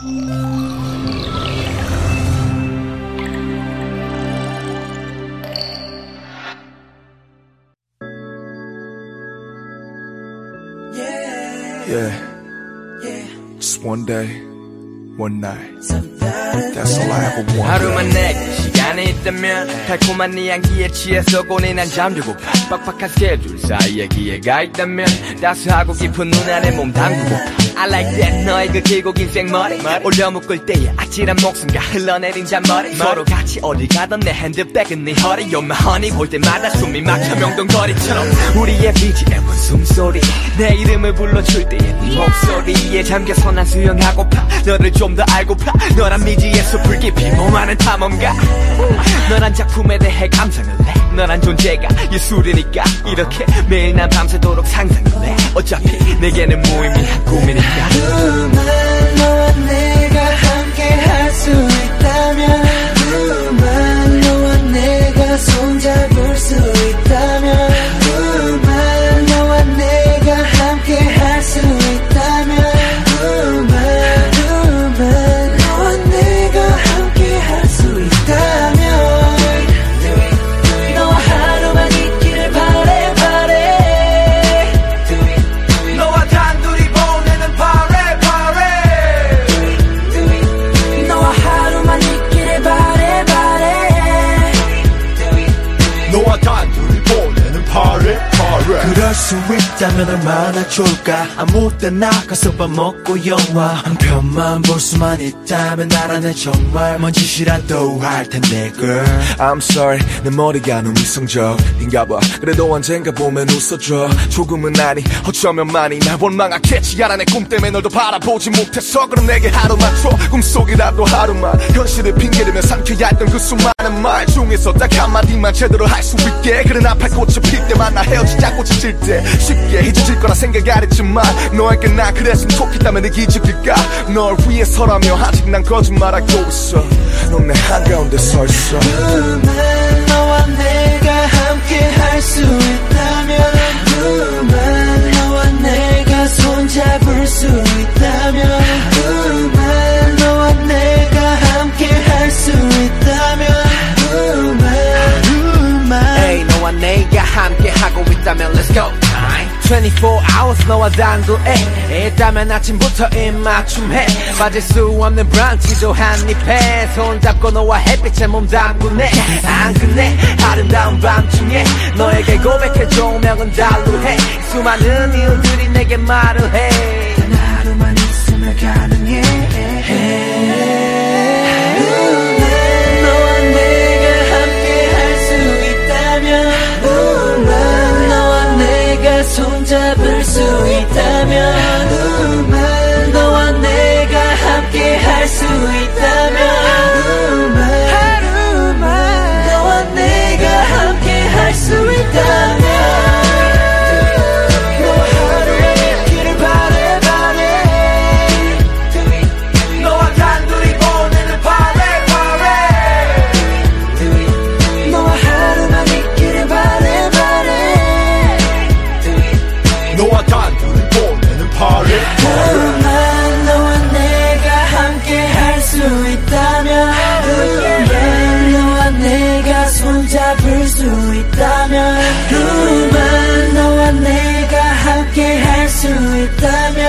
Yeah. Just one day, one night. That's all I ever wanted. 하루만 내게 시간이 있다면 달콤한 네 향기에 취해서 고뇌난 잠들고파 빡빡한 스케줄 사이에 기회가 있다면 따스하고 깊은 눈 안에 몸 담그고파 I like that. 너의 그 길고 긴 생머리. 올려 묶을 때의 아찔한 목숨과 흘러내린 잔머리. 서로 같이 어딜 가던 내 핸드백은 네 허리. You're my honey. 볼 때마다 숨이 막혀 명동거리처럼. 우리의 BGM은 숨소리. 내 이름을 불러줄 때의 네 목소리에 잠겨서 난 수영하고파. 너를 좀 더 알고파. 너란 미지의 숲을 깊이 몸하는 탐험가. 너란 작품에 대해 감상을 해. 너란 존재가 예술이니까. 이렇게 매일 난 밤새도록 상상을 해. 어차피 내게는 무의미한 꿈이 니 파래. 그럴 수 있다면 얼마나 좋을까? 아무 때나 가서 밥 먹고 영화 한 편만 볼 수만 있다면 나라는 정말 뭔 짓이라도 할 텐데 girl. I'm sorry 내 머리가 너무 이성적인가 봐. 그래도 언젠가 보면 웃어줘. 조금은 아니 어쩌면 많이 날 원망하겠지. 알아 내 꿈 때문에 널더 바라보지 못해서 그럼 내게 하루만 줘 꿈속이라도 하루만. 현실을 핑계대며 삼켜야 했던 그 수많은 말 중에서 딱 한마디만 제대로 할 수 있게. 그런 아팔 꽃이 필 때만 나 헤어지자 꽃이 질때 쉽게 잊어질 거라 생각 안 했지만 너에게 나 그랬으면 좋겠다면 내 기적일까? 널 위해서라며 아직 난 거짓말하고 있어. 넌 내 한가운데 서 있어 24 hours 너와 단둘에 있다면 아침부터 입맞춤해. 빠질 수 없는 브런치도 한입해. 손잡고 너와 햇빛에 몸 담그네. 안 끝내. 아름다운 밤중에 너에게 고백해 조명은 달루해. 수많은 이유들이 내게 말을 해 손잡을 수 있다면 있다면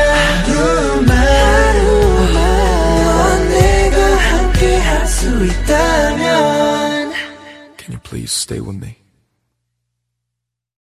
하루만 하루만 너와 내가 함께 할 수 있다면 Can you please stay with me?